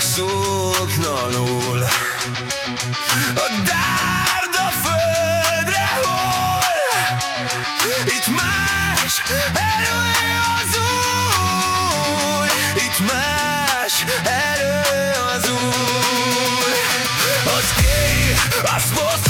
hallgatok szótlanul A dárd a földre hol? Itt más erő az új. Itt más elő az új. Az éj, az fosz